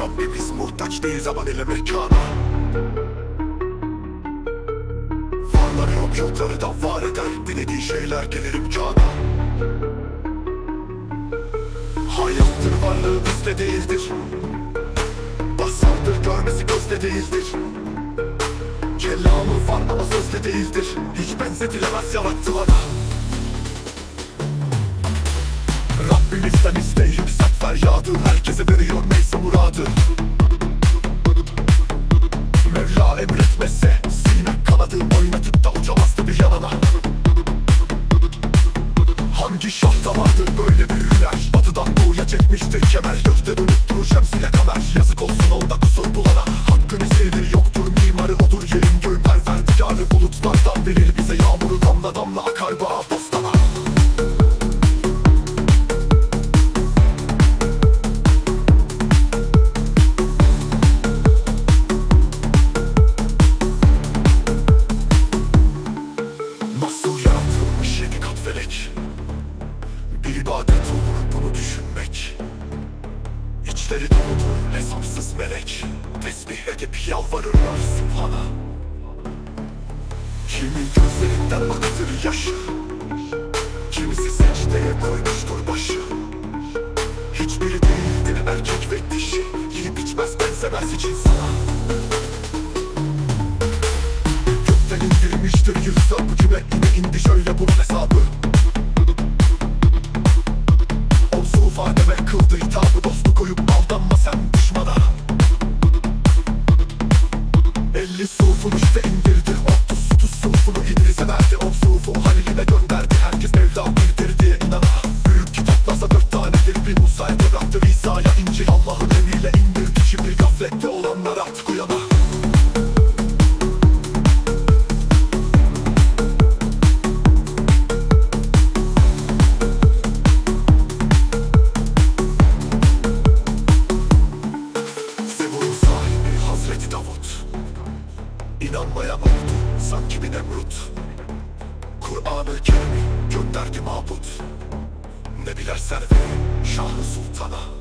Rabbimiz muhtaç değil zaman ile mekana Varları yok yokları da var eder Dilediği şeyler gelir imkana Hayattır varlığı bizde değildir. Basandır görmesi gözde değildir. Kelamı var ama sözde değildir. Hiç benzetilemez yarattı Rabbimizden isteyim sert feryadı. Herkese veriyor neyse muradı. Mevla emretmezse Sine kanadı oynatıp da uçamazdı bir yanana Hangi şahta vardı böyle büyüler Batıdan doğuya çekmiştir kemer Doludur hesapsız melek. Tesbih edip yalvarırlar Subhan'a Kimi gözlerinden akıtır yaşı Kimisi secdeye koymuştur başı Hiçbiri değildir erkek ve dişi. Yiyip içmez benzemez hiç insana. Gökten indirmiştir bu cümle yine indi şöyle bunun Kur'an-ı Kerim'i gönderdi mabut Nebiler serveri Şah-ı Sultan'a